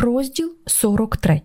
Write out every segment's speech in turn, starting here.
Розділ 43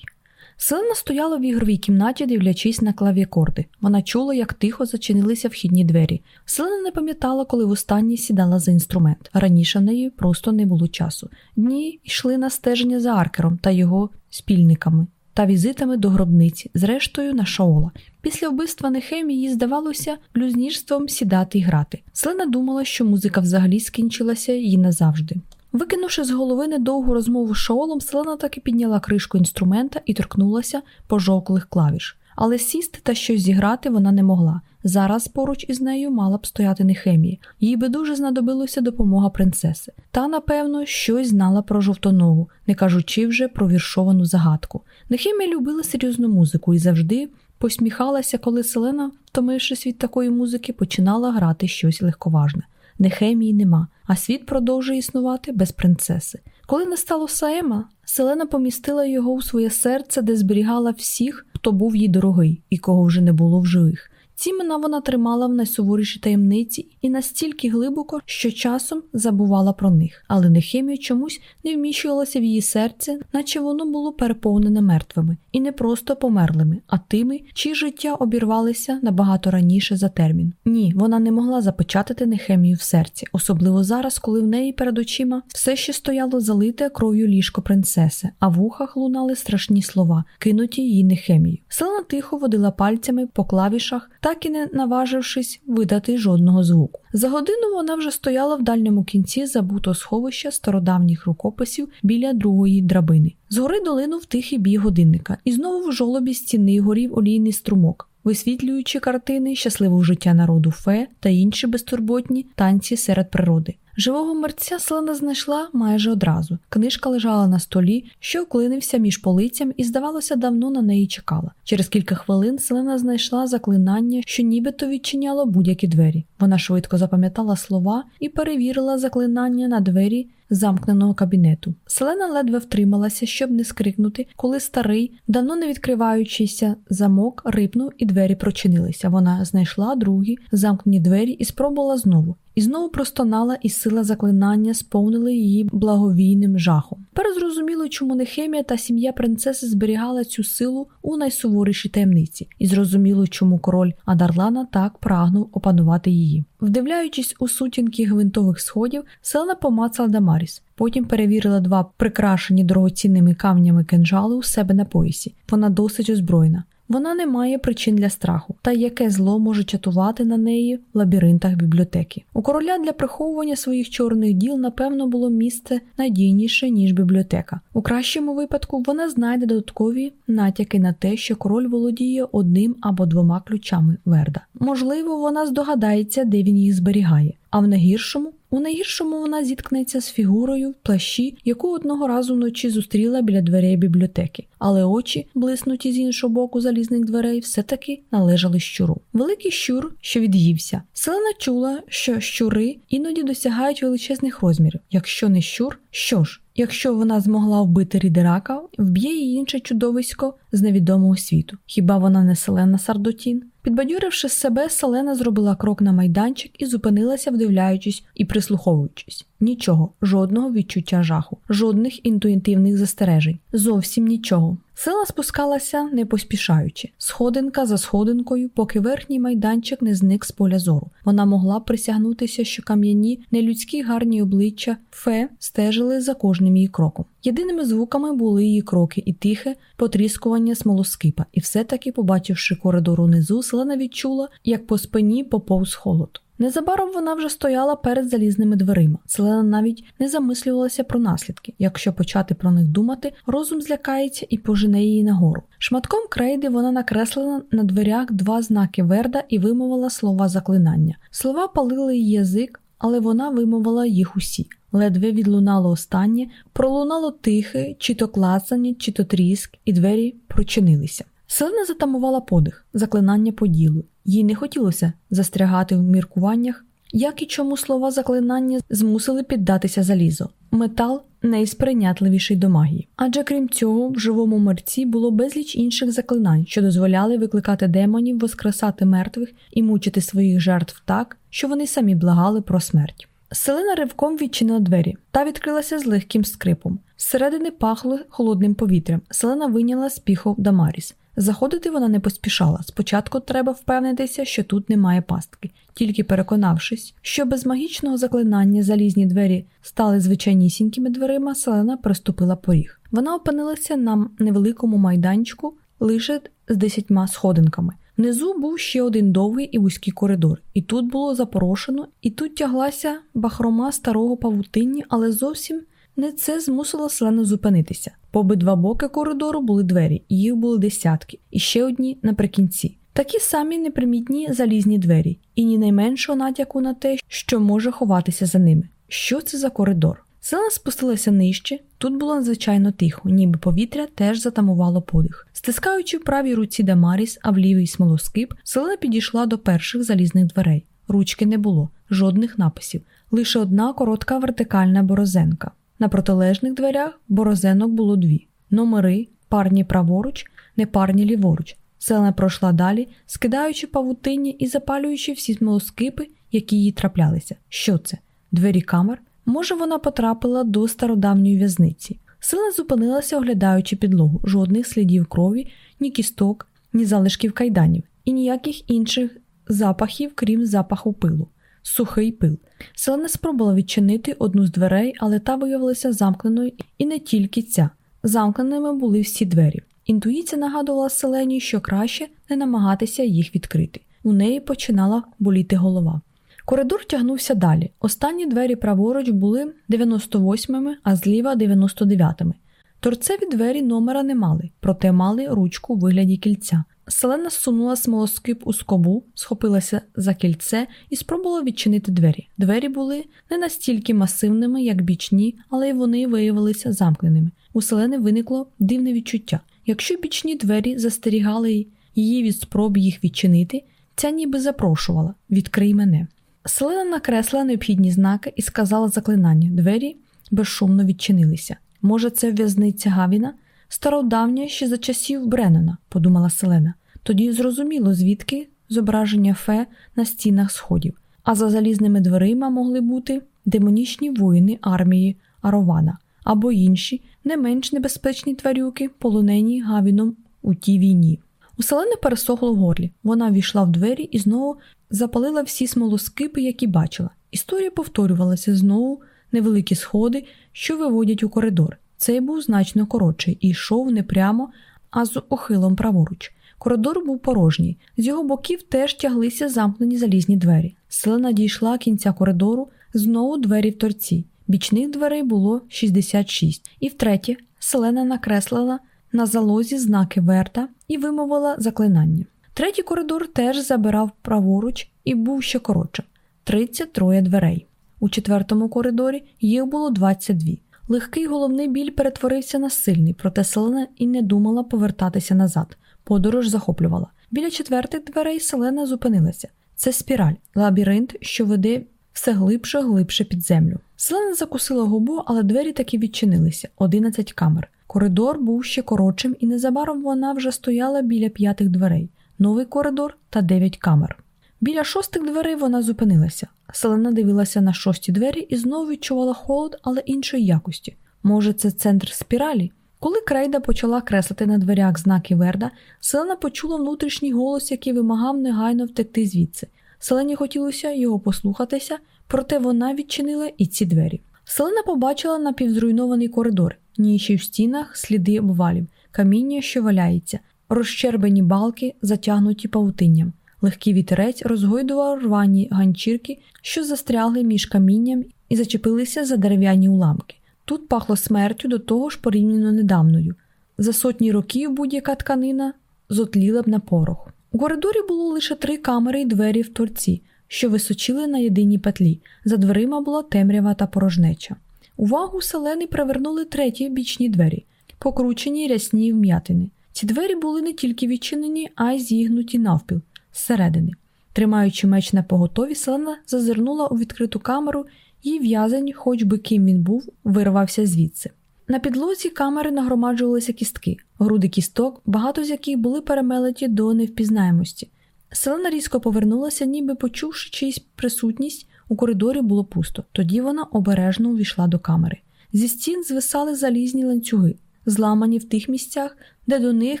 Селена стояла в ігровій кімнаті, дивлячись на клавікорди. Вона чула, як тихо зачинилися вхідні двері. Селена не пам'ятала, коли востаннє сідала за інструмент. Раніше в неї просто не було часу. Дні йшли на стеження за аркером та його спільниками та візитами до гробниці, зрештою на шаола. Після вбивства Нехемі їй здавалося блюзнірством сідати і грати. Селена думала, що музика взагалі скінчилася їй назавжди. Викинувши з голови недовгу розмову з Шаолом, Селена таки підняла кришку інструмента і торкнулася пожовклих клавіш. Але сісти та щось зіграти вона не могла. Зараз поруч із нею мала б стояти Нехемія. Їй би дуже знадобилася допомога принцеси. Та, напевно, щось знала про жовтоногу, не кажучи вже про віршовану загадку. Нехемія любила серйозну музику і завжди посміхалася, коли Селена, втомившись від такої музики, починала грати щось легковажне. Нехемії нема, а світ продовжує існувати без принцеси. Коли не стало Саема, Селена помістила його у своє серце, де зберігала всіх, хто був їй дорогий і кого вже не було в живих. Ці імена вона тримала в найсуворішій таємниці і настільки глибоко, що часом забувала про них, але Нехемія чомусь не вміщувалася в її серце, наче воно було переповнене мертвими, і не просто померлими, а тими, чиї життя обірвалися набагато раніше за термін. Ні, вона не могла запечатати Нехемію в серці, особливо зараз, коли в неї перед очима все ще стояло залите кров'ю ліжко принцеси, а в ухах лунали страшні слова, кинуті її Нехемію. Селена тихо водила пальцями по клавішах так і не наважившись видати жодного звуку. За годину вона вже стояла в дальньому кінці забутого сховища стародавніх рукописів біля другої драбини. Згори долинув тихий бій годинника, і знову в жолобі стіни горів олійний струмок. Висвітлюючи картини щасливого життя народу фе та інші безтурботні танці серед природи. Живого мерця Селена знайшла майже одразу. Книжка лежала на столі, що вклинився між полицям, і, здавалося, давно на неї чекала. Через кілька хвилин Селена знайшла заклинання, що нібито відчиняло будь-які двері. Вона швидко запам'ятала слова і перевірила заклинання на двері замкненого кабінету. Селена ледве втрималася, щоб не скрикнути, коли старий, давно не відкриваючийся замок, рипнув і двері прочинилися. Вона знайшла другі замкнені двері і спробувала знову. І знову простонала, і сила заклинання сповнили її благовійним жахом. Тепер зрозуміло, чому Нехемія та сім'я принцеси зберігала цю силу у найсуворішій таємниці, і зрозуміло, чому король Адарлана так прагнув опанувати її. Вдивляючись у сутінки гвинтових сходів, Селена помацала Дамаріс. Потім перевірила два прикрашені дорогоцінними камнями кинжали у себе на поясі. Вона досить озброєна. Вона не має причин для страху, та яке зло може чатувати на неї в лабіринтах бібліотеки. У короля для приховування своїх чорних діл, напевно, було місце надійніше, ніж бібліотека. У кращому випадку вона знайде додаткові натяки на те, що король володіє одним або двома ключами Верда. Можливо, вона здогадається, де він їх зберігає, а в найгіршому у найгіршому вона зіткнеться з фігурою в плащі, яку одного разу вночі зустріла біля дверей бібліотеки, але очі, блиснуті з іншого боку залізних дверей, все-таки належали щуру. Великий щур, що від'ївся. Селена чула, що щури іноді досягають величезних розмірів. Якщо не щур, що ж? Якщо вона змогла вбити Рідерака, вб'є її інше чудовисько з невідомого світу. Хіба вона не Селена Сардотін? Підбадьоривши себе, Селена зробила крок на майданчик і зупинилася, вдивляючись і прислуховуючись. Нічого, жодного відчуття жаху, жодних інтуїтивних застережень, зовсім нічого. Сила спускалася не поспішаючи, сходинка за сходинкою, поки верхній майданчик не зник з поля зору. Вона могла присягнутися, що кам'яні, нелюдські гарні обличчя фе стежили за кожним її кроком. Єдиними звуками були її кроки і тихе потріскування смолоскипа, і все-таки, побачивши коридор унизу, Селена відчула, як по спині поповз холод. Незабаром вона вже стояла перед залізними дверима. Селена навіть не замислювалася про наслідки. Якщо почати про них думати, розум злякається і пожене її нагору. Шматком крейди вона накреслила на дверях два знаки Верда і вимовила слова заклинання. Слова палили її язик, але вона вимовила їх усі. Ледве відлунало останнє, пролунало тихе, чи то клацання, чи то тріск, і двері прочинилися. Селена затамувала подих, заклинання по ділу. Їй не хотілося застрягати в міркуваннях, як і чому слова заклинання змусили піддатися залізо. Метал найсприйнятливіший до магії. Адже крім цього, в живому мерці було безліч інших заклинань, що дозволяли викликати демонів, воскресати мертвих і мучити своїх жертв так, що вони самі благали про смерть. Селена ривком відчинила двері та відкрилася з легким скрипом. Зсередини пахло холодним повітрям. Селена вийняла з піхов Дамаріс. Заходити вона не поспішала. Спочатку треба впевнитися, що тут немає пастки. Тільки переконавшись, що без магічного заклинання залізні двері стали звичайнісінькими дверима, селена приступила поріг. Вона опинилася на невеликому майданчику лише з десятьма сходинками. Внизу був ще один довгий і вузький коридор, і тут було запорошено, і тут тяглася бахрома старого павутинні, але зовсім не це змусило селену зупинитися. По обидва боки коридору були двері, їх були десятки, і ще одні наприкінці. Такі самі непримітні залізні двері, і ні найменшого натяку на те, що може ховатися за ними. Що це за коридор? Селена спустилася нижче, тут було надзвичайно тихо, ніби повітря теж затамувало подих. Стискаючи в правій руці Дамаріс, а в лівій смолоскип, селена підійшла до перших залізних дверей. Ручки не було, жодних написів, лише одна коротка вертикальна борозенка. На протилежних дверях борозенок було дві: номери, парні праворуч, непарні ліворуч. Селена пройшла далі, скидаючи павутиння і запалюючи всі смолоскипи, які їй траплялися. Що це? Двері камер? Може, вона потрапила до стародавньої в'язниці. Сила зупинилася, оглядаючи підлогу, жодних слідів крові, ні кісток, ні залишків кайданів, і ніяких інших запахів, крім запаху пилу, сухий пил. Селена спробувала відчинити одну з дверей, але та виявилася замкненою, і не тільки ця. Замкненими були всі двері. Інтуїція нагадувала селені, що краще не намагатися їх відкрити. У неї починала боліти голова. Коридор тягнувся далі. Останні двері праворуч були 98-ми, а зліва 99-ми. Торцеві двері номера не мали, проте мали ручку у вигляді кільця. Селена сунула смолоскип у скобу, схопилася за кільце і спробувала відчинити двері. Двері були не настільки масивними, як бічні, але й вони виявилися замкненими. У селени виникло дивне відчуття. Якщо бічні двері застерігали її від спроб їх відчинити, ця ніби запрошувала відкрий мене. Селена накресла необхідні знаки і сказала заклинання. Двері безшумно відчинилися. Може, це в'язниця Гавіна? Стародавня ще за часів Бреннена, подумала Селена. Тоді зрозуміло, звідки зображення фе на стінах сходів, а за залізними дверима могли бути демонічні воїни армії Арована або інші, не менш небезпечні тварюки, полонені Гавіном у тій війні. У селени пересохло в горлі. Вона війшла в двері і знову запалила всі смолоскипи, які бачила. Історія повторювалася знову невеликі сходи, що виводять у коридор. Цей був значно коротший і йшов не прямо, а з ухилом праворуч. Коридор був порожній, з його боків теж тяглися замкнені залізні двері. Селена дійшла кінця коридору, знову двері в торці. Бічних дверей було 66, і втретє, селена накреслила на залозі знаки верта і вимовила заклинання. Третій коридор теж забирав праворуч і був ще коротшим 33 дверей. У четвертому коридорі їх було 22. Легкий головний біль перетворився на сильний, проте селена і не думала повертатися назад. Подорож захоплювала. Біля четвертих дверей селена зупинилася. Це спіраль, лабіринт, що веде все глибше, глибше під землю. Селена закусила губу, але двері таки відчинилися 11 камер. Коридор був ще коротшим, і незабаром вона вже стояла біля п'ятих дверей, новий коридор та дев'ять камер. Біля шостих дверей вона зупинилася. Селена дивилася на шості двері і знову відчувала холод, але іншої якості. Може, це центр спіралі? Коли Крейда почала креслити на дверях знаки Верда, Селена почула внутрішній голос, який вимагав негайно втекти звідси. Селені хотілося його послухатися, проте вона відчинила і ці двері. Селена побачила напівзруйнований коридор, ніші в стінах, сліди обвалів, каміння, що валяється, розщербені балки, затягнуті павутинням. Легкий вітерець розгойдував рвані ганчірки, що застрягли між камінням і зачепилися за дерев'яні уламки. Тут пахло смертю до того ж порівняно недавною. За сотні років будь-яка тканина зотліла б на порох. У коридорі було лише три камери й двері в торці, що височили на єдиній петлі. За дверима була темрява та порожнеча. Увагу селени привернули треті бічні двері, покручені рясні вм'ятини. Ці двері були не тільки відчинені, а й зігнуті навпіл зсередини. Тримаючи меч на поготові, селена зазирнула у відкриту камеру і в'язень, хоч би ким він був, вирвався звідси. На підлозі камери нагромаджувалися кістки, груди кісток, багато з яких були перемелеті до невпізнаємості. Селена різко повернулася, ніби почувши чиїсь присутність, у коридорі було пусто. Тоді вона обережно увійшла до камери. Зі стін звисали залізні ланцюги, зламані в тих місцях, де до них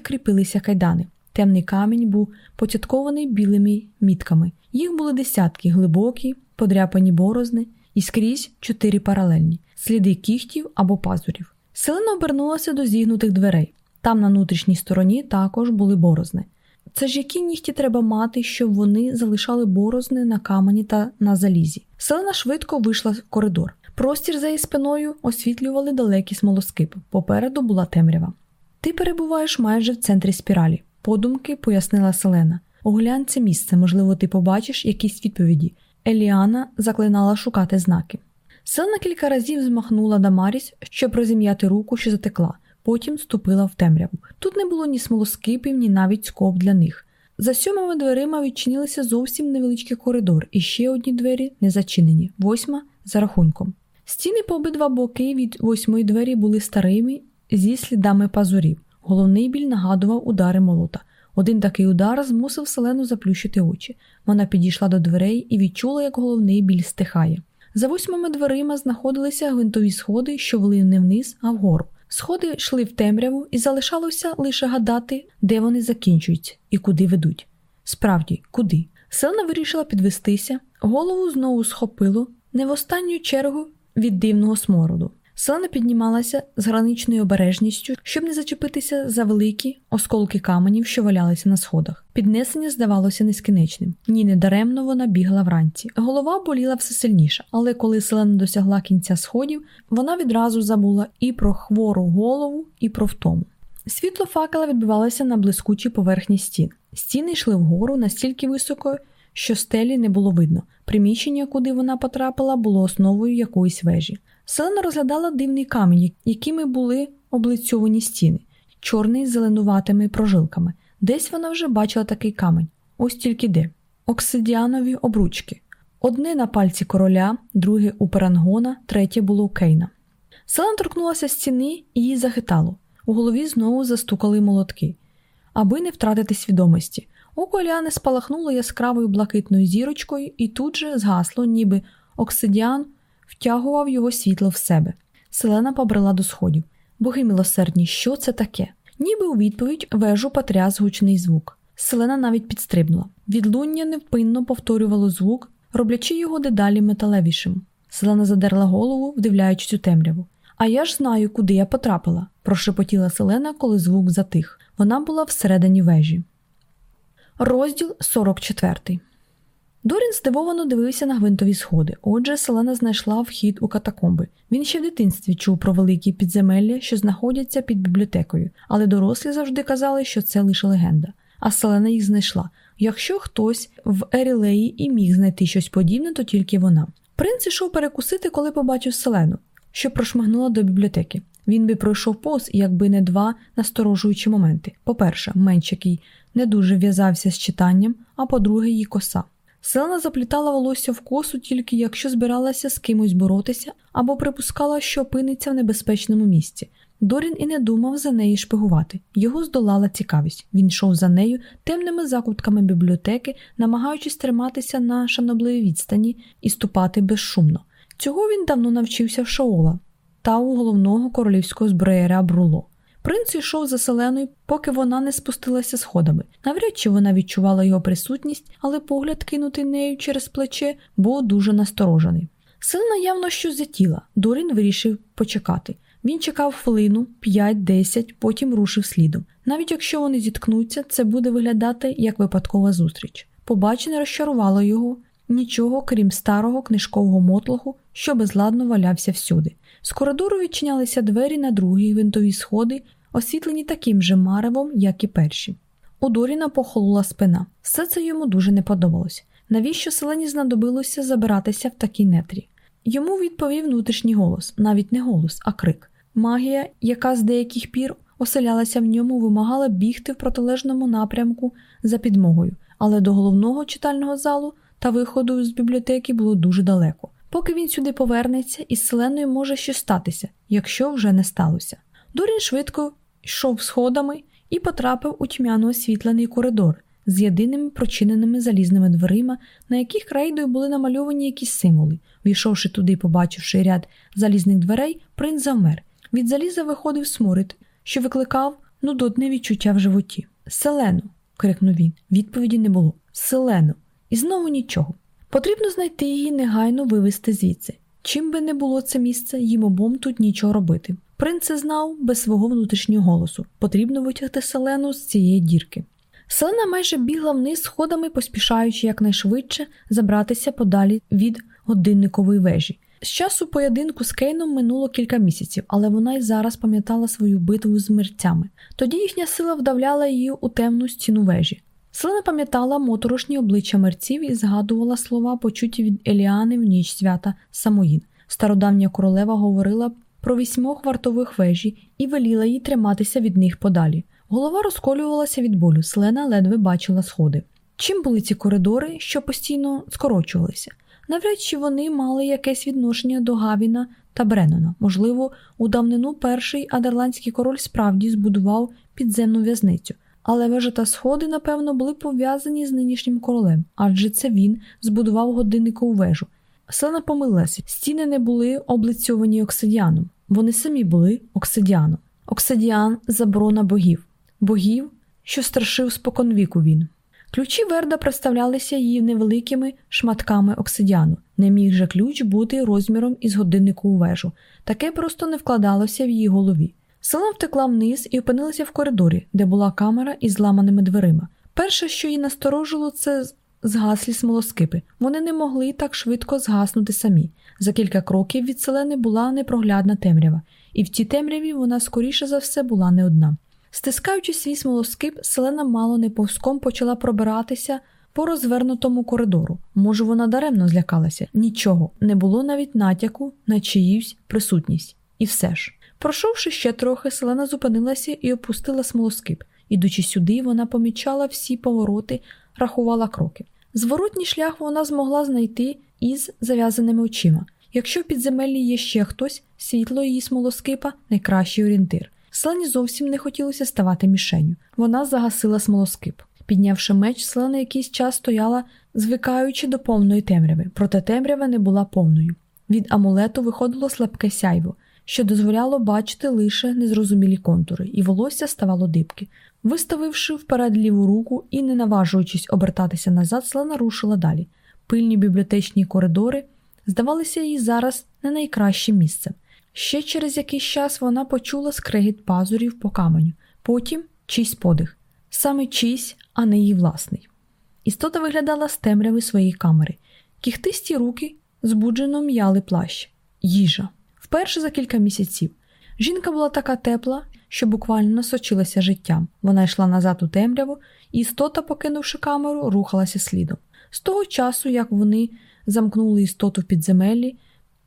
кріпилися кайдани. Темний камінь був поцяткований білими мітками. Їх були десятки, глибокі, подряпані борозни і скрізь чотири паралельні, сліди кіхтів або пазурів. Селена обернулася до зігнутих дверей. Там на внутрішній стороні також були борозни. Це ж які нігті треба мати, щоб вони залишали борозни на камені та на залізі. Селена швидко вийшла в коридор. Простір за її спиною освітлювали далекі смолоскипи. Попереду була темрява. Ти перебуваєш майже в центрі спіралі, подумки пояснила Селена. Оглянь це місце, можливо, ти побачиш якісь відповіді. Еліана заклинала шукати знаки. Селена кілька разів змахнула Дамаріс, щоб розім'яти руку, що затекла, потім ступила в темряву. Тут не було ні смолоскипів, ні навіть скоб для них. За сьомими дверима відчинилися зовсім невеличкий коридор, і ще одні двері не зачинені, восьма за рахунком. Стіни по обидва боки від восьмої двері були старими зі слідами пазурів. Головний біль нагадував удари молота. Один такий удар змусив селену заплющити очі. Вона підійшла до дверей і відчула, як головний біль стихає. За восьмими дверима знаходилися гвинтові сходи, що вели не вниз, а вгору. Сходи йшли в темряву, і залишалося лише гадати, де вони закінчуються і куди ведуть. Справді, куди? Селена вирішила підвестися, голову знову схопило, не в останню чергу від дивного смороду. Селена піднімалася з граничною обережністю, щоб не зачепитися за великі осколки каменів, що валялися на сходах. Піднесення здавалося нескінченним. Ні, не даремно вона бігла вранці. Голова боліла все сильніше, але коли селена досягла кінця сходів, вона відразу забула і про хвору голову, і про втому. Світло факела відбивалося на блискучій поверхні стін. Стіни йшли вгору настільки високо, що стелі не було видно. Приміщення, куди вона потрапила, було основою якоїсь вежі. Селена розглядала дивний камінь, якими були облицьовані стіни, чорний з зеленуватими прожилками. Десь вона вже бачила такий камінь, ось тільки де. Оксидіанові обручки. Одне на пальці короля, друге у перангона, третє було у Кейна. Селена торкнулася стіни і її захитало. У голові знову застукали молотки, аби не втратити свідомості. Око Ліани спалахнуло яскравою блакитною зірочкою і тут же згасло, ніби оксидіан втягував його світло в себе. Селена побрела до сходів. Боги милосердні, що це таке? Ніби у відповідь вежу потряс гучний звук. Селена навіть підстрибнула. Відлуння невпинно повторювало звук, роблячи його дедалі металевішим. Селена задерла голову, вдивляючись у темряву. А я ж знаю, куди я потрапила, прошепотіла Селена, коли звук затих. Вона була всередині вежі. Розділ 44 Дорін здивовано дивився на гвинтові сходи. Отже, Селена знайшла вхід у катакомби. Він ще в дитинстві чув про великі підземелля, що знаходяться під бібліотекою, але дорослі завжди казали, що це лише легенда. А Селена їх знайшла. Якщо хтось в Ерілеї і міг знайти щось подібне, то тільки вона. Принц ішов перекусити, коли побачив Селену, що прошмагнула до бібліотеки. Він би пройшов повз, якби не два насторожуючі моменти. По-перше, менш який не дуже в'язався з читанням, а по-друге, її коса. Селена заплітала волосся в косу тільки якщо збиралася з кимось боротися або припускала, що опиниться в небезпечному місці. Дорін і не думав за неї шпигувати. Його здолала цікавість. Він йшов за нею темними закутками бібліотеки, намагаючись триматися на шанобливій відстані і ступати безшумно. Цього він давно навчився в Шаола та у головного королівського зброєра Бруло. Принц йшов за селеною, поки вона не спустилася сходами. Навряд чи вона відчувала його присутність, але погляд, кинутий нею через плече, був дуже насторожений. Селена явно щось затіла. Дорін вирішив почекати. Він чекав хвилину, 5-10, потім рушив слідом. Навіть якщо вони зіткнуться, це буде виглядати як випадкова зустріч. Побачене розчарувало його нічого, крім старого книжкового мотлоху, що безладно валявся всюди. З коридору відчинялися двері на другі гвинтові сходи, освітлені таким же маревом, як і перші. У Доріна похолола спина. Все це йому дуже не подобалось. Навіщо селені знадобилося забиратися в такій нетрі? Йому відповів внутрішній голос, навіть не голос, а крик. Магія, яка з деяких пір оселялася в ньому, вимагала бігти в протилежному напрямку за підмогою, але до головного читального залу та виходу з бібліотеки було дуже далеко. Поки він сюди повернеться, із селеною може щось статися, якщо вже не сталося. Дорін швидко йшов сходами і потрапив у тьмяно освітлений коридор, з єдиними прочиненими залізними дверима, на яких крейдою були намальовані якісь символи. Війшовши туди побачивши ряд залізних дверей, принц завмер. Від заліза виходив сморід, що викликав нудотне відчуття в животі. Селену. крикнув він. Відповіді не було. Селену. І знову нічого. Потрібно знайти її негайно вивезти звідси. Чим би не було це місце, їм обом тут нічого робити. Принц це знав без свого внутрішнього голосу. Потрібно витягти селену з цієї дірки. Селена майже бігла вниз сходами, поспішаючи якнайшвидше забратися подалі від годинникової вежі. З часу поєдинку з Кейном минуло кілька місяців, але вона й зараз пам'ятала свою битву з мерцями. Тоді їхня сила вдавляла її у темну стіну вежі. Селена пам'ятала моторошні обличчя мерців і згадувала слова, почуті від Еліани в ніч свята Самоїн. Стародавня королева говорила про вісьмох вартових вежі і веліла їй триматися від них подалі. Голова розколювалася від болю, Селена ледве бачила сходи. Чим були ці коридори, що постійно скорочувалися? Навряд чи вони мали якесь відношення до Гавіна та Бреннона. Можливо, у давнину перший адерландський король справді збудував підземну в'язницю, але вежа та сходи, напевно, були пов'язані з нинішнім королем, адже це він збудував годинникову вежу. Селена помилилася, стіни не були облицьовані оксидіаном, вони самі були оксидіаном. Оксидіан заборона богів, богів, що страшив споконвіку він. Ключі Верда представлялися її невеликими шматками оксидіану. Не міг же ключ бути розміром із годиннику у вежу. Таке просто не вкладалося в її голові. Села втекла вниз і опинилася в коридорі, де була камера із зламаними дверима. Перше, що її насторожило, це згаслі смолоскипи. Вони не могли так швидко згаснути самі. За кілька кроків від селени була непроглядна темрява, і в тій темряві вона скоріше за все була не одна. Стискаючи свій смолоскип, селена мало не повзком почала пробиратися по розвернутому коридору. Може, вона даремно злякалася. Нічого, не було навіть натяку на чиїсь присутність. І все ж. Пройшовши ще трохи, селена зупинилася і опустила смолоскип. Ідучи сюди, вона помічала всі повороти, рахувала кроки. Зворотній шлях вона змогла знайти із зав'язаними очима. Якщо в підземеллі є ще хтось, світло її смолоскипа найкращий орієнтир. Селені зовсім не хотілося ставати мішенью. Вона загасила смолоскип. Піднявши меч, селена якийсь час стояла, звикаючи до повної темряви, проте темрява не була повною. Від амулету виходило слабке сяйво, що дозволяло бачити лише незрозумілі контури, і волосся ставало дибки. Виставивши вперед ліву руку і не наважуючись обертатися назад, селена рушила далі. Пильні бібліотечні коридори здавалися їй зараз не найкращим місцем. Ще через якийсь час вона почула скрегіт пазурів по каменю, потім чийсь подих, саме чийсь, а не її власний. Істота виглядала з темряви своєї камери, кіхтисті руки збуджено м'яли плащ, їжа. Вперше за кілька місяців. Жінка була така тепла, що буквально насочилася життям. Вона йшла назад у темряву, і істота, покинувши камеру, рухалася слідом. З того часу, як вони замкнули істоту в підземеллі,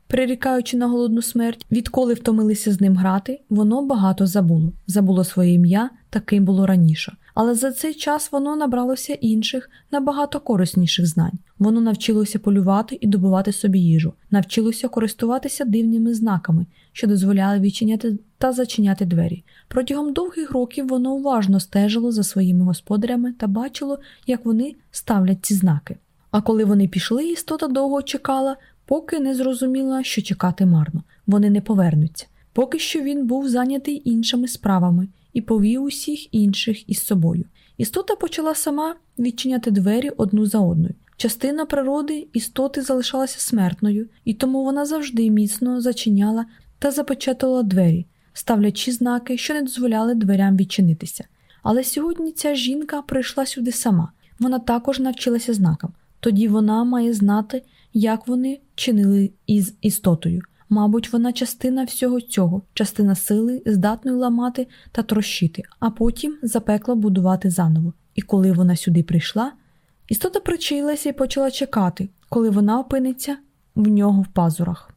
прирікаючи на голодну смерть, відколи втомилися з ним грати, воно багато забуло, забуло своє ім'я, таким було раніше. Але за цей час воно набралося інших, набагато корисніших знань. Воно навчилося полювати і добувати собі їжу, навчилося користуватися дивними знаками, що дозволяли відчиняти та зачиняти двері. Протягом довгих років воно уважно стежило за своїми господарями та бачило, як вони ставлять ці знаки. А коли вони пішли, істота довго чекала, поки не зрозуміла, що чекати марно, вони не повернуться. Поки що він був зайнятий іншими справами і повів усіх інших із собою. Істота почала сама відчиняти двері одну за одною. Частина природи істоти залишалася смертною, і тому вона завжди міцно зачиняла та запечатувала двері, ставлячи знаки, що не дозволяли дверям відчинитися. Але сьогодні ця жінка прийшла сюди сама. Вона також навчилася знакам. Тоді вона має знати, як вони чинили із істотою. Мабуть, вона частина всього цього, частина сили, здатної ламати та трощити, а потім запекла будувати заново. І коли вона сюди прийшла, істота причаїлася і почала чекати, коли вона опиниться в нього в пазурах.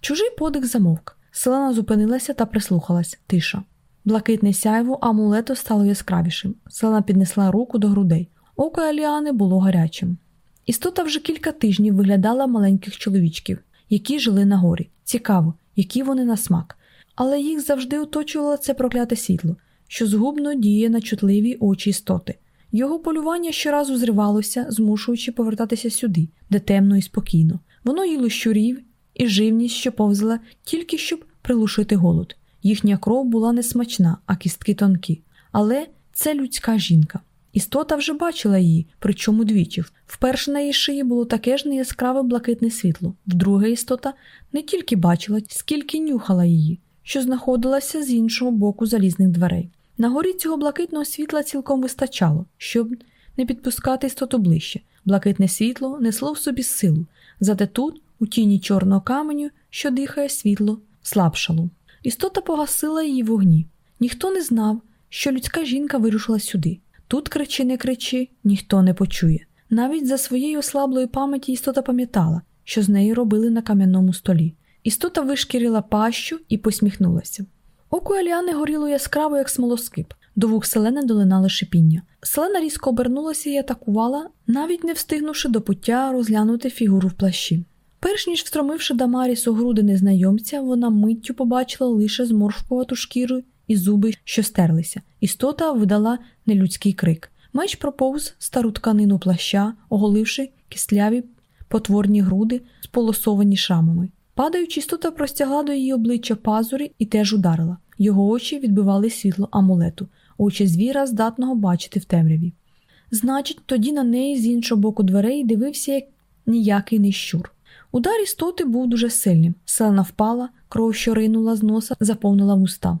Чужий подих замовк. Селена зупинилася та прислухалась тиша. Блакитне сяйво амулету стало яскравішим. Селена піднесла руку до грудей. Око Аліани було гарячим. Істота вже кілька тижнів виглядала маленьких чоловічків, які жили на горі. Цікаво, які вони на смак. Але їх завжди оточувало це прокляте світло, що згубно діє на чутливі очі істоти. Його полювання щоразу зривалося, змушуючи повертатися сюди, де темно і спокійно. Воно їло щурів і живність, що повзала, тільки щоб прилушити голод. Їхня кров була несмачна, а кістки тонкі. Але це людська жінка. Істота вже бачила її, причому двічі. Вперше на її шиї було таке ж неяскраве блакитне світло. Вдруге істота не тільки бачила, скільки нюхала її, що знаходилася з іншого боку залізних дверей. На горі цього блакитного світла цілком вистачало, щоб не підпускати істоту ближче. Блакитне світло несло в собі силу, зате тут, у тіні чорного каменю, що дихає світло, слабшало. Істота погасила її вогні. Ніхто не знав, що людська жінка вирушила сюди. Тут кричи, не кричи, ніхто не почує. Навіть за своєю ослаблою пам'яті істота пам'ятала, що з нею робили на кам'яному столі. Істота вишкірила пащу і посміхнулася. Око Еліани горіло яскраво, як смолоскип. До вух селени долинали шипіння. Селена різко обернулася і атакувала, навіть не встигнувши до пуття розглянути фігуру в плащі. Перш ніж встромивши Дамаріс у груди незнайомця, вона миттю побачила лише зморшкувату шкіру і зуби, що стерлися. Істота видала нелюдський крик. Меч проповз стару тканину плаща, оголивши кисляві потворні груди, сполосовані шрамами. Падаючи, істота простягла до її обличчя пазурі і теж ударила. Його очі відбивали світло амулету, очі звіра, здатного бачити в темряві. Значить, тоді на неї з іншого боку дверей дивився як ніякий не щур. Удар істоти був дуже сильним. Селена впала, кров, що ринула з носа, заповнила вуста.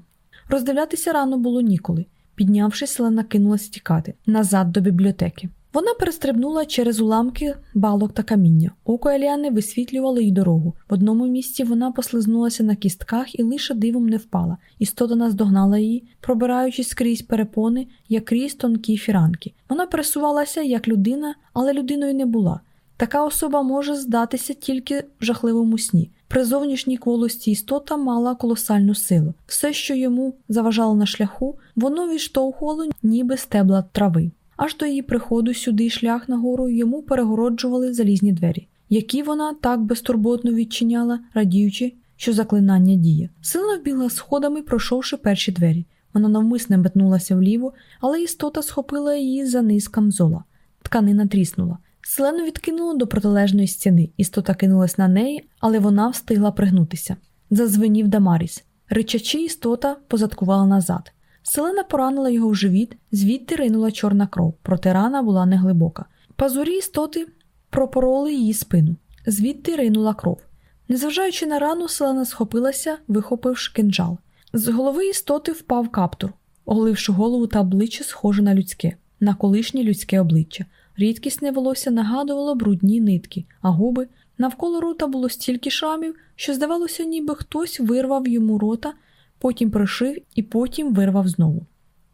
Роздивлятися рано було ніколи. Піднявшись, Селена кинулася тікати назад до бібліотеки. Вона перестрибнула через уламки балок та каміння. Око Еліани висвітлювало їй дорогу. В одному місці вона послизнулася на кістках і лише дивом не впала. Істота наздогнала її, пробираючись скрізь перепони, як крізь тонкі фіранки. Вона пересувалася як людина, але людиною не була. Така особа може здатися тільки в жахливому сні. При зовнішній колості істота мала колосальну силу. Все, що йому заважало на шляху, воно відштовхувало, ніби стебла трави. Аж до її приходу сюди шлях нагору йому перегороджували залізні двері, які вона так безтурботно відчиняла, радіючи, що заклинання діє. Сила вбігла сходами, пройшовши перші двері. Вона навмисне метнулася вліво, але істота схопила її за низ камзола. Тканина тріснула. Селену відкинуло до протилежної стіни. Істота кинулась на неї, але вона встигла пригнутися. Зазвенів Дамаріс. Ричачи, істота позадкувала назад. Селена поранила його в живіт, звідти ринула чорна кров, проте рана була неглибока. Пазурі істоти пропороли її спину, звідти ринула кров. Незважаючи на рану, селена схопилася, вихопивши кинджал. З голови істоти впав каптур, оголивши голову та обличчя, схоже на людське, на колишнє людське обличчя. Рідкісне волосся нагадувало брудні нитки, а губи навколо рота було стільки шрамів, що, здавалося, ніби хтось вирвав йому рота, потім пришив і потім вирвав знову.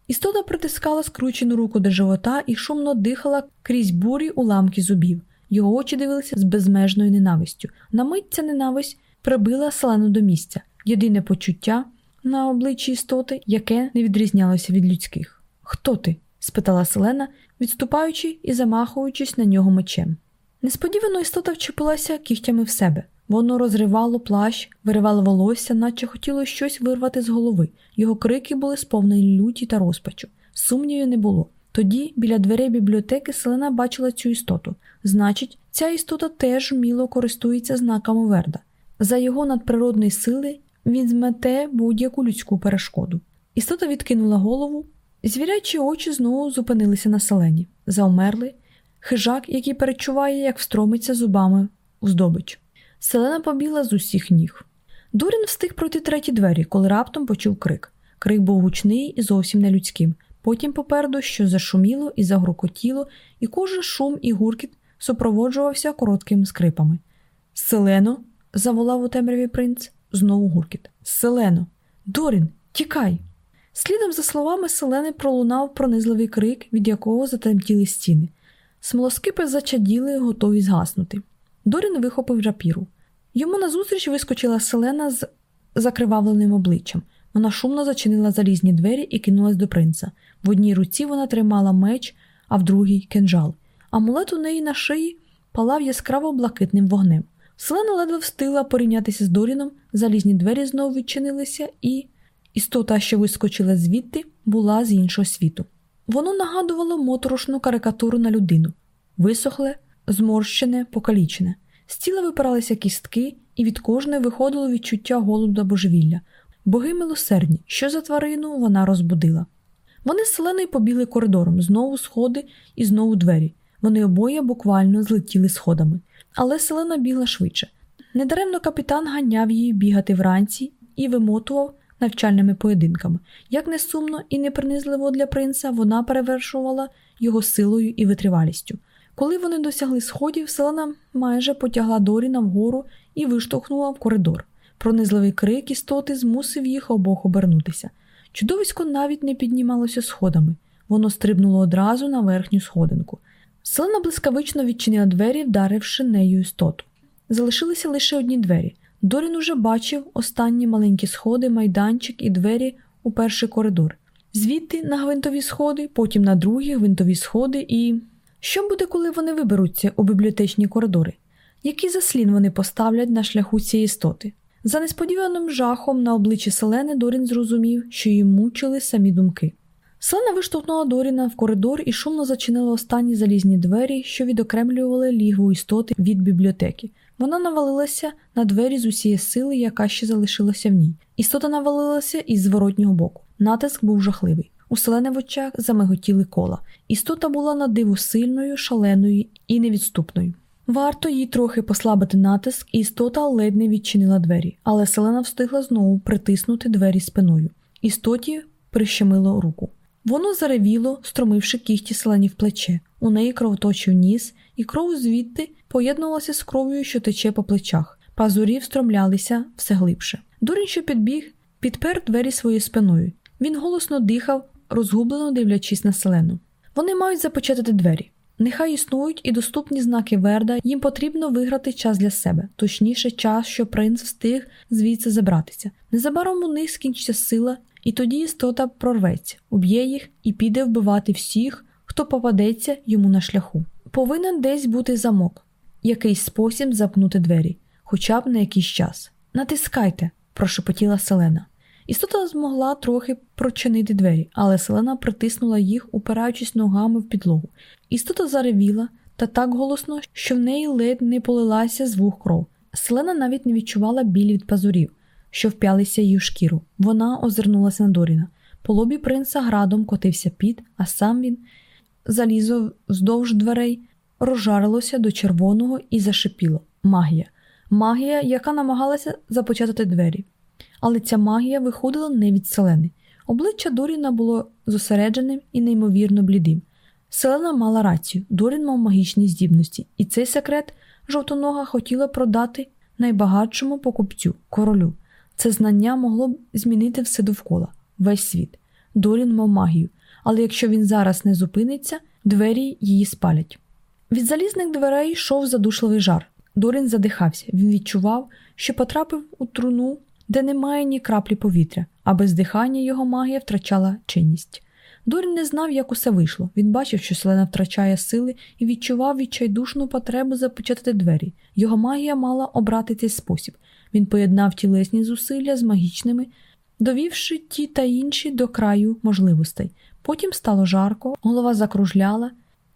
Істота притискала скручену руку до живота і шумно дихала крізь бурі уламки зубів. Його очі дивилися з безмежною ненавистю. На мить ця ненависть прибила селену до місця, єдине почуття на обличчі істоти, яке не відрізнялося від людських. Хто ти? спитала Селена, відступаючи і замахуючись на нього мечем. Несподівано істота вчепилася кігтями в себе. Воно розривало плащ, виривало волосся, наче хотіло щось вирвати з голови. Його крики були сповнені люті та розпачу. Сумнівів не було. Тоді, біля дверей бібліотеки, Селена бачила цю істоту. Значить, ця істота теж вміло користується знаками Верда. За його надприродної сили він змете будь-яку людську перешкоду. Істота відкинула голову, Звірячі очі знову зупинилися на селені, заумерли, хижак, який перечуває, як встромиться зубами у здобич. Селена побіла з усіх ніг. Дурін встиг пройти треті двері, коли раптом почув крик. Крик був гучний і зовсім не людським. Потім попереду що зашуміло і загрокотіло, і кожен шум і гуркіт супроводжувався короткими скрипами. Селено, заволав у темряві принц, знову гуркіт. Селено, Дорін, тікай! Слідом за словами селени пролунав пронизливий крик, від якого затремтіли стіни. Смолоскипи зачаділи, готові згаснути. Дорін вихопив рапіру. Йому назустріч вискочила селена з закривавленим обличчям. Вона шумно зачинила залізні двері і кинулась до принца. В одній руці вона тримала меч, а в другій кинжал. Амулет у неї на шиї палав яскраво блакитним вогнем. Селена ледве встигла порівнятися з Доріном, залізні двері знову відчинилися і. Істота, що вискочила звідти, була з іншого світу. Воно нагадувало моторошну карикатуру на людину, висохле, зморщене, покалічене. З тіла випиралися кістки, і від кожної виходило відчуття голоду божевілля. Боги милосердні, що за тварину вона розбудила. Вони з селеною побігли коридором, знову сходи і знову двері. Вони обоє буквально злетіли сходами. Але селена бігла швидше. Недаремно капітан ганяв її бігати вранці і вимотував навчальними поєдинками. Як не сумно і непринизливо для принца, вона перевершувала його силою і витривалістю. Коли вони досягли сходів, селена майже потягла Доріна вгору і виштовхнула в коридор. Пронизливий крик істоти змусив їх обох обернутися. Чудовисько навіть не піднімалося сходами, воно стрибнуло одразу на верхню сходинку. Селена блискавично відчинила двері, вдаривши нею істоту. Залишилися лише одні двері. Дорін уже бачив останні маленькі сходи, майданчик і двері у перший коридор. Звідти на гвинтові сходи, потім на другі гвинтові сходи і. Що буде, коли вони виберуться у бібліотечні коридори? Який заслін вони поставлять на шляху цієї істоти? За несподіваним жахом на обличчі Селени Дорін зрозумів, що її мучили самі думки. Селена виштовхнула Доріна в коридор і шумно зачинила останні залізні двері, що відокремлювали лігву істоти від бібліотеки. Вона навалилася на двері з усієї сили, яка ще залишилася в ній. Істота навалилася із зворотнього боку. Натиск був жахливий. У селени в очах замиготіли кола. Істота була на диву сильною, шаленою і невідступною. Варто їй трохи послабити натиск, і істота ледь не відчинила двері, але селена встигла знову притиснути двері спиною. Істоті прищемило руку. Воно заревіло, стромивши кіхті селені в плече. У неї кровоточив ніс, і кров звідти поєднувалася з кров'ю, що тече по плечах. Пазурі встромлялися все глибше. Дурень, що підбіг, підпер двері своєю спиною. Він голосно дихав, розгублено дивлячись на селену. Вони мають запечатати двері. Нехай існують і доступні знаки Верда, їм потрібно виграти час для себе, точніше, час, що принц встиг звідси забратися. Незабаром у них скінчиться сила, і тоді істота прорветься, уб'є їх і піде вбивати всіх, хто попадеться йому на шляху. Повинен десь бути замок, якийсь спосіб запнути двері, хоча б на якийсь час. Натискайте, прошепотіла Селена. Істота змогла трохи прочинити двері, але селена притиснула їх, упираючись ногами в підлогу. Істота заревіла та так голосно, що в неї ледь не полилася з вух кров. Селена навіть не відчувала білі від пазурів, що вп'ялися її в шкіру. Вона озирнулася на Доріна. По лобі принца градом котився під, а сам він залізо вздовж дверей, розжарилося до червоного і зашипіло. Магія. Магія, яка намагалася започатати двері але ця магія виходила не від селени. Обличчя Доріна було зосередженим і неймовірно блідим. Селена мала рацію, Дорін мав магічні здібності, і цей секрет жовтонога хотіла продати найбагатшому покупцю королю. Це знання могло б змінити все довкола, весь світ. Дорін мав магію, але якщо він зараз не зупиниться, двері її спалять. Від залізних дверей йшов задушливий жар. Дорін задихався, він відчував, що потрапив у труну де немає ні краплі повітря, а без дихання його магія втрачала чинність. Дорін не знав, як усе вийшло. Він бачив, що селена втрачає сили і відчував відчайдушну потребу запечатати двері. Його магія мала обрати цей спосіб. Він поєднав тілесні зусилля з магічними, довівши ті та інші до краю можливостей. Потім стало жарко, голова закружляла,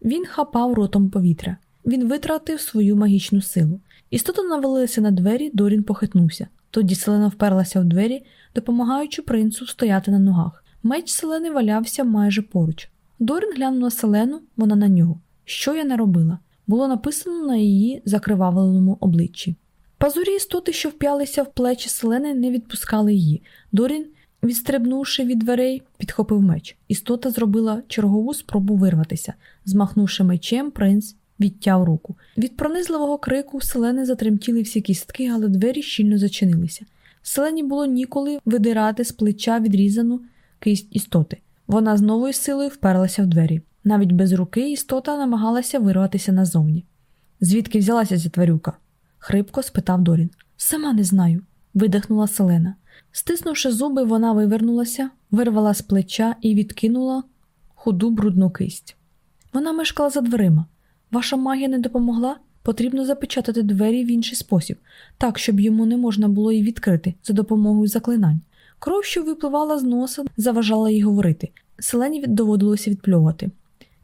він хапав ротом повітря. Він витратив свою магічну силу. Істота навалилася на двері, Дорін похитнувся. Тоді селена вперлася в двері, допомагаючи принцу стояти на ногах. Меч селени валявся майже поруч. Дорін глянув на селену, вона на нього. Що я не робила? Було написано на її закривавленому обличчі. Пазурі істоти, що вп'ялися в плечі селени, не відпускали її. Дорін, відстрибнувши від дверей, підхопив меч. Істота зробила чергову спробу вирватися. Змахнувши мечем, принц відтяв руку. Від пронизливого крику селени затремтіли всі кістки, але двері щільно зачинилися. Селені було ніколи видирати з плеча відрізану кисть істоти. Вона з новою силою вперлася в двері. Навіть без руки істота намагалася вирватися назовні. Звідки взялася ця тварюка? хрипко спитав Дорін. Сама не знаю, видихнула Селена. Стиснувши зуби, вона вивернулася, вирвала з плеча і відкинула худу брудну кисть. Вона мешкала за дверима. Ваша магія не допомогла? Потрібно запечатати двері в інший спосіб, так, щоб йому не можна було її відкрити за допомогою заклинань. Кров, що випливала з носа, заважала їй говорити. Селені доводилося відпльовувати.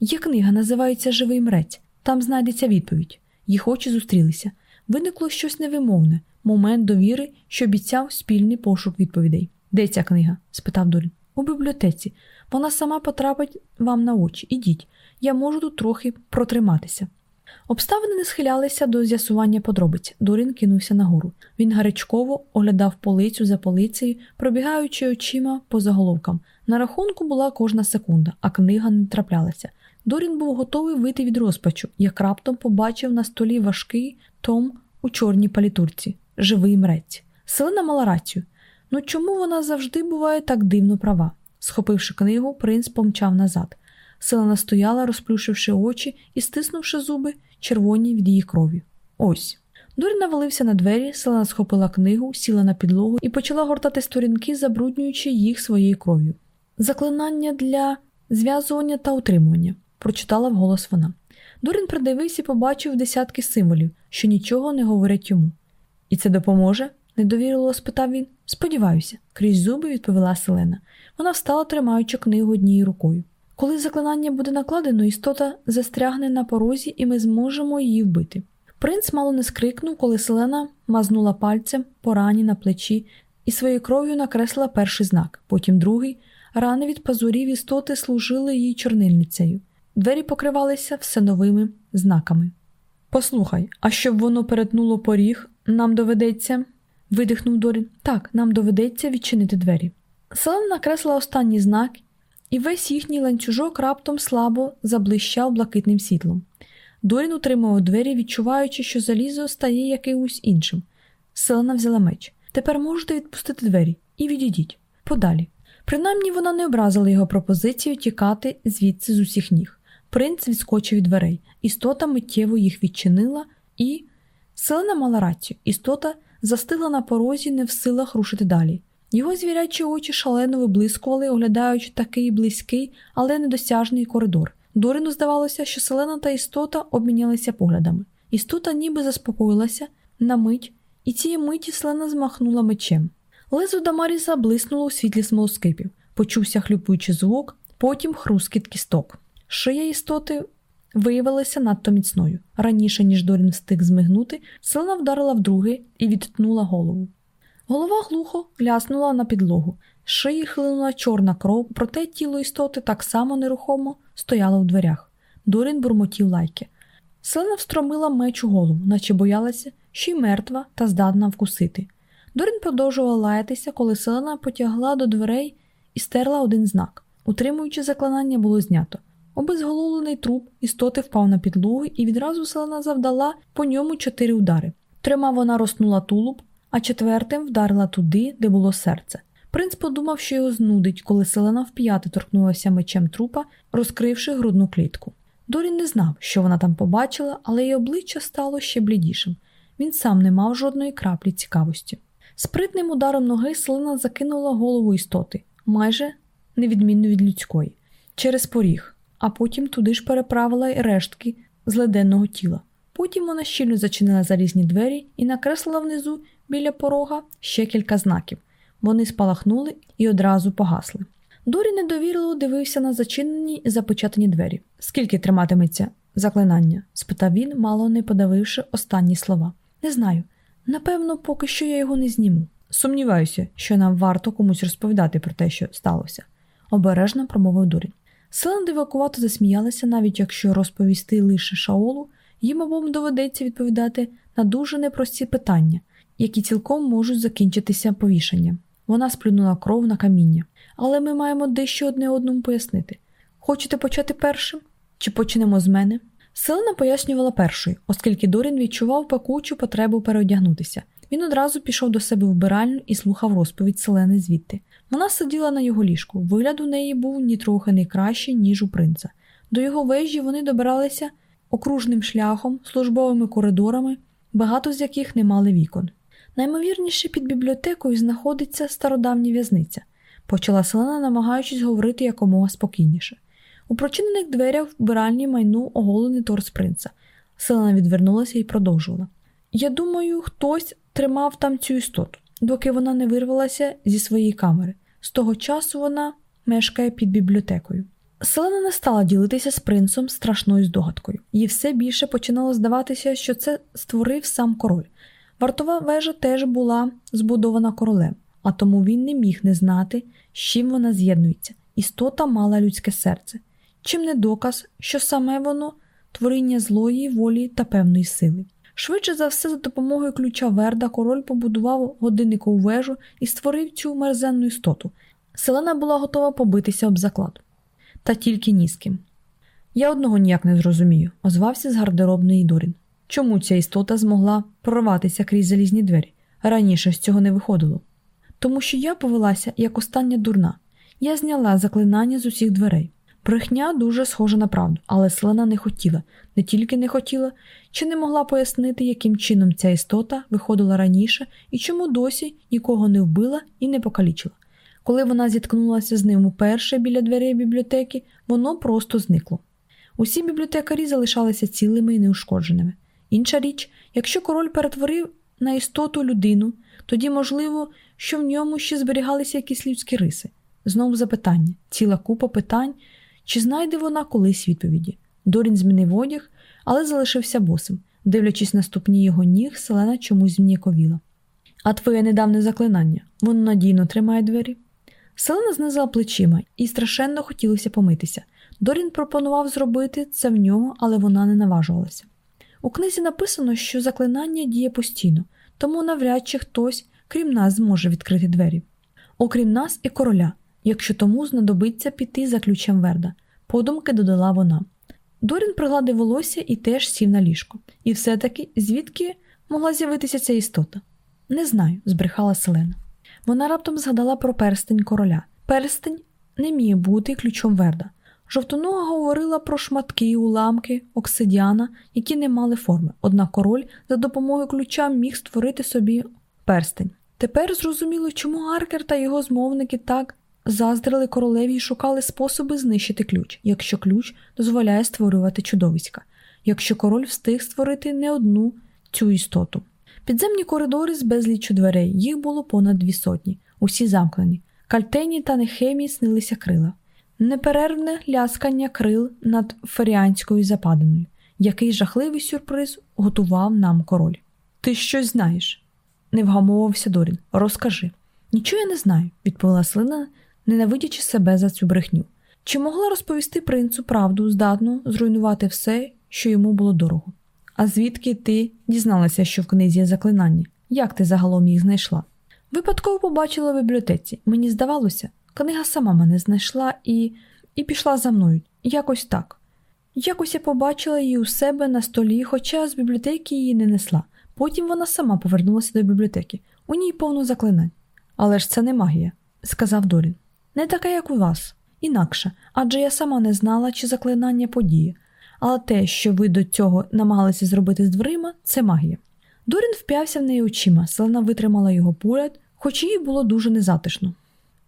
Є книга, називається Живий мрець. Там знайдеться відповідь. Їх очі зустрілися. Виникло щось невимовне, момент довіри, що обіцяв спільний пошук відповідей. Де ця книга? спитав Дорін. У бібліотеці. Вона сама потрапить вам на очі. Ідіть, я можу тут трохи протриматися. Обставини не схилялися до з'ясування подробиць. Дорін кинувся нагору. Він гарячково оглядав полицю за полицею, пробігаючи очима по заголовкам. На рахунку була кожна секунда, а книга не траплялася. Дорін був готовий вийти від розпачу, як раптом побачив на столі важкий том у чорній палітурці, живий мрець. Селена мала рацію. Ну чому вона завжди буває так дивно права? Схопивши книгу, принц помчав назад. Селена стояла, розплющивши очі і стиснувши зуби, червоні від її крові. Ось. Дорін навалився на двері, селена схопила книгу, сіла на підлогу і почала гортати сторінки, забруднюючи їх своєю кров'ю. Заклинання для зв'язування та утримування, прочитала вголос вона. Дорін придивився і побачив десятки символів, що нічого не говорять йому. І це допоможе? недовірливо спитав він. Сподіваюся, крізь зуби відповіла Селена. Вона встала, тримаючи книгу однією рукою. Коли заклинання буде накладено, істота застрягне на порозі, і ми зможемо її вбити. Принц мало не скрикнув, коли Селена мазнула пальцем по рані на плечі і своєю кров'ю накреслила перший знак, потім другий. Рани від пазурів істоти служили їй чорнильницею. Двері покривалися все новими знаками. Послухай, а щоб воно перетнуло поріг, нам доведеться. видихнув Дорін. Так, нам доведеться відчинити двері. Селена накресла останній знак, і весь їхній ланцюжок раптом слабо заблищав блакитним світлом. Дорін утримував двері, відчуваючи, що залізо стає якимось іншим. Селена взяла меч. Тепер можете відпустити двері і відійдіть подалі. Принаймні вона не образила його пропозицію тікати звідси з усіх ніг. Принц відскочив від дверей. Істота миттєво їх відчинила, і селена мала рацію. Істота застигла на порозі, не в силах рушити далі. Його звірячі очі шалено виблискували, оглядаючи такий близький, але недосяжний коридор. Дорину здавалося, що селена та істота обмінялися поглядами. Істота ніби заспокоїлася на мить, і цієї миті селена змахнула мечем. Лезо Дамаріса блиснуло у світлі смолоскипів, почувся хлюпуючий звук, потім хрускіт кісток. Шия істоти виявилася надто міцною. Раніше, ніж Дорін встиг змигнути, селена вдарила вдруге і відтнула голову. Голова глухо ляснула на підлогу, шиї хлинула чорна кров, проте тіло істоти так само нерухомо стояло в дверях. Дорін бурмотів лайки. Селена встромила меч у голову, наче боялася, що й мертва та здатна вкусити. Дорін продовжувала лаятися, коли селена потягла до дверей і стерла один знак. Утримуючи заклинання, було знято. Обезголовлений труп істоти впав на підлогу, і відразу селена завдала по ньому чотири удари. Трьома вона розтнула тулуб, а четвертим вдарила туди, де було серце. Принц подумав, що його знудить, коли селена вп'яти торкнулася мечем трупа, розкривши грудну клітку. Дорін не знав, що вона там побачила, але її обличчя стало ще блідішим. Він сам не мав жодної краплі цікавості. Спритним ударом ноги селена закинула голову істоти, майже невідмінно від людської, через поріг, а потім туди ж переправила й рештки зледенного тіла. Потім вона щільно зачинила залізні двері і накреслила внизу біля порога ще кілька знаків. Вони спалахнули і одразу погасли. Дорі недовірливо дивився на зачинені і запечатані двері. Скільки триматиметься заклинання? спитав він, мало не подавивши останні слова. Не знаю. Напевно, поки що я його не зніму. Сумніваюся, що нам варто комусь розповідати про те, що сталося, обережно промовив Дорін. Селен дивакувато засміялася, навіть якщо розповісти лише Шаолу, їм обом доведеться відповідати на дуже непрості питання, які цілком можуть закінчитися повішенням. Вона сплюнула кров на каміння. Але ми маємо дещо одне одному пояснити. Хочете почати першим? Чи почнемо з мене? Селена пояснювала першою, оскільки Дорін відчував пекучу потребу переодягнутися. Він одразу пішов до себе в вбиральню і слухав розповідь Селени звідти. Вона сиділа на його ліжку. Вигляд у неї був нітрохи не кращий, ніж у принца. До його вежі вони добиралися окружним шляхом, службовими коридорами, багато з яких не мали вікон. Наймовірніше під бібліотекою знаходиться стародавня в'язниця, почала Селена, намагаючись говорити якомога спокійніше. У прочинених дверях вбиральні майну оголений торс принца. Селена відвернулася і продовжувала. Я думаю, хтось тримав там цю істоту, доки вона не вирвалася зі своєї камери. З того часу вона мешкає під бібліотекою. Селена не стала ділитися з принцем страшною здогадкою, їй все більше починало здаватися, що це створив сам король. Вартова вежа теж була збудована королем, а тому він не міг не знати, з чим вона з'єднується. Істота мала людське серце, чим не доказ, що саме воно творіння злої волі та певної сили. Швидше за все, за допомогою ключа Верда король побудував годинникову вежу і створив цю мерзенну істоту. Селена була готова побитися об заклад. Та тільки ні з ким. Я одного ніяк не зрозумію, озвався з гардеробної Дорін. Чому ця істота змогла прорватися крізь залізні двері? Раніше з цього не виходило. Тому що я повелася як остання дурна. Я зняла заклинання з усіх дверей. Брехня дуже схожа на правду, але Селена не хотіла, не тільки не хотіла, чи не могла пояснити, яким чином ця істота виходила раніше і чому досі нікого не вбила і не покалічила. Коли вона зіткнулася з ним уперше біля дверей бібліотеки, воно просто зникло. Усі бібліотекарі залишалися цілими і неушкодженими. Інша річ, якщо король перетворив на істоту людину, тоді можливо, що в ньому ще зберігалися якісь людські риси. Знову запитання, ціла купа питань, чи знайде вона колись відповіді. Дорін змінив одяг, але залишився босим. Дивлячись на ступні його ніг, селена чомусь змніяковіла. А твоє недавне заклинання воно надійно тримає двері. Селена знизила плечима і страшенно хотілося помитися. Дорін пропонував зробити це в нього, але вона не наважувалася. У книзі написано, що заклинання діє постійно, тому навряд чи хтось, крім нас, зможе відкрити двері. Окрім нас і короля, якщо тому знадобиться піти за ключем Верда, подумки додала вона. Дорін пригладив волосся і теж сів на ліжко. І все-таки звідки могла з'явитися ця істота? Не знаю, збрехала Селена. Вона раптом згадала про перстень короля. Перстень не міг бути ключом Верда. Жовтонога говорила про шматки, уламки, оксидіана, які не мали форми, однак король за допомогою ключа міг створити собі перстень. Тепер зрозуміло, чому Аркер та його змовники так заздрили королеві і шукали способи знищити ключ, якщо ключ дозволяє створювати чудовиська, якщо король встиг створити не одну цю істоту. Підземні коридори з безліччю дверей, їх було понад дві сотні, усі замкнені. Кальтені та нехемії снилися крила, неперервне ляскання крил над феріанською западиною. Який жахливий сюрприз готував нам король. Ти щось знаєш? не вгамовувався Дорін. Розкажи. Нічого я не знаю, відповіла слина, ненавидячи себе за цю брехню. Чи могла розповісти принцу правду, здатну зруйнувати все, що йому було дорого? А звідки ти дізналася, що в книзі є заклинання? Як ти загалом їх знайшла? Випадково побачила в бібліотеці. Мені здавалося, книга сама мене знайшла і і пішла за мною. Якось так. Якось я побачила її у себе на столі, хоча з бібліотеки її не несла. Потім вона сама повернулася до бібліотеки. У ній повно заклинань. Але ж це не магія, сказав Дорін. Не така, як у вас, інакше, адже я сама не знала, чи заклинання подіє, але те, що ви до цього намагалися зробити з дверима, це магія. Дорін вп'явся в неї очима, селена витримала його погляд, хоч їй було дуже незатишно.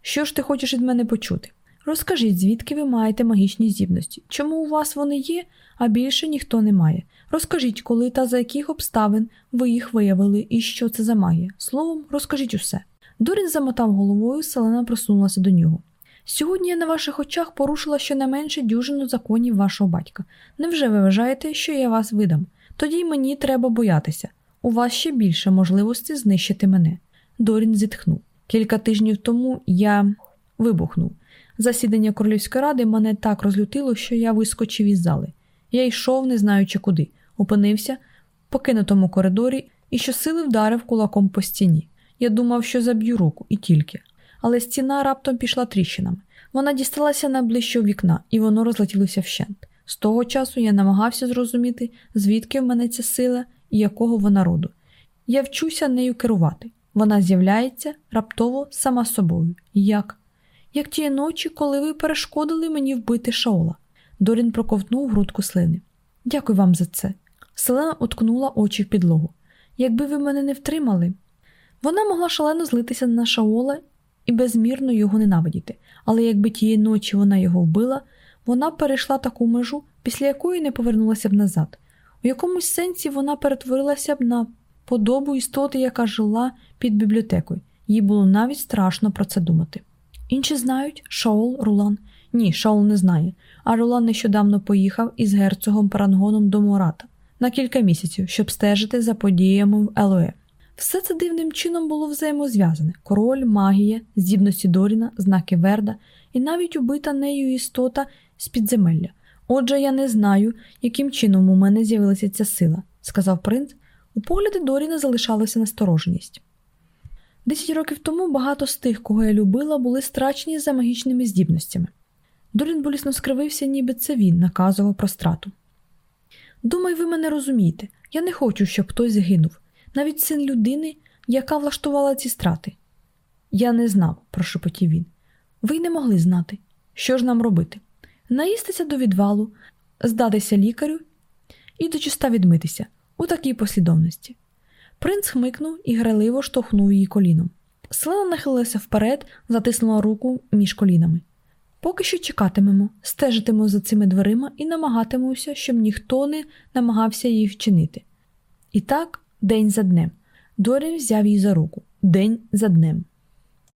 Що ж ти хочеш від мене почути? Розкажіть, звідки ви маєте магічні здібності, чому у вас вони є, а більше ніхто не має. Розкажіть, коли та за яких обставин ви їх виявили і що це за магія. Словом, розкажіть усе. Дорін замотав головою, селена просунулася до нього. Сьогодні я на ваших очах порушила щонайменше дюжину законів вашого батька. Невже ви вважаєте, що я вас видам? Тоді й мені треба боятися. У вас ще більше можливості знищити мене. Дорін зітхнув. Кілька тижнів тому я вибухнув. Засідання королівської ради мене так розлютило, що я вискочив із зали. Я йшов, не знаючи куди, опинився в покинутому коридорі і щосили вдарив кулаком по стіні. Я думав, що заб'ю руку і тільки. Але стіна раптом пішла тріщинами. Вона дісталася найближчого вікна, і воно розлетілося вщент. З того часу я намагався зрозуміти, звідки в мене ця сила і якого вона роду. Я вчуся нею керувати. Вона з'являється раптово сама собою. Як? Як тієї ночі, коли ви перешкодили мені вбити Шаола. Дорін проковтнув грудку слини. Дякую вам за це. Селена уткнула очі в підлогу. Якби ви мене не втримали. Вона могла шалено злитися на Шаола і безмірно його ненавидіти, але якби тієї ночі вона його вбила, вона перейшла таку межу, після якої не повернулася б назад. У якомусь сенсі вона перетворилася б на подобу істоти, яка жила під бібліотекою. Їй було навіть страшно про це думати. Інші знають Шаол, Рулан. Ні, Шаол не знає. А Рулан нещодавно поїхав із герцогом Парангоном до Мурата на кілька місяців, щоб стежити за подіями в Елоє. Все це дивним чином було взаємозв'язане: король, магія, здібності Доріна, знаки Верда і навіть убита нею істота з підземелля. Отже, я не знаю, яким чином у мене з'явилася ця сила, сказав принц. У погляді Доріна залишалася настороженість. Десять років тому багато з тих, кого я любила, були страчені за магічними здібностями. Дорін болісно скривився, ніби це він наказував про страту. Думаю, ви мене розумієте. Я не хочу, щоб хтось загинув, навіть син людини, яка влаштувала ці страти. Я не знав, прошепотів він. Ви не могли знати, що ж нам робити. Наїстися до відвалу, здатися лікарю і дочиста відмитися у такій послідовності. Принц хмикнув і граливо штовхнув її коліном. Селена нахилилася вперед, затиснула руку між колінами. Поки що чекатимемо, стежитимемо за цими дверима і намагатимемося, щоб ніхто не намагався її вчинити. І так, день за днем. Дорін взяв її за руку, день за днем.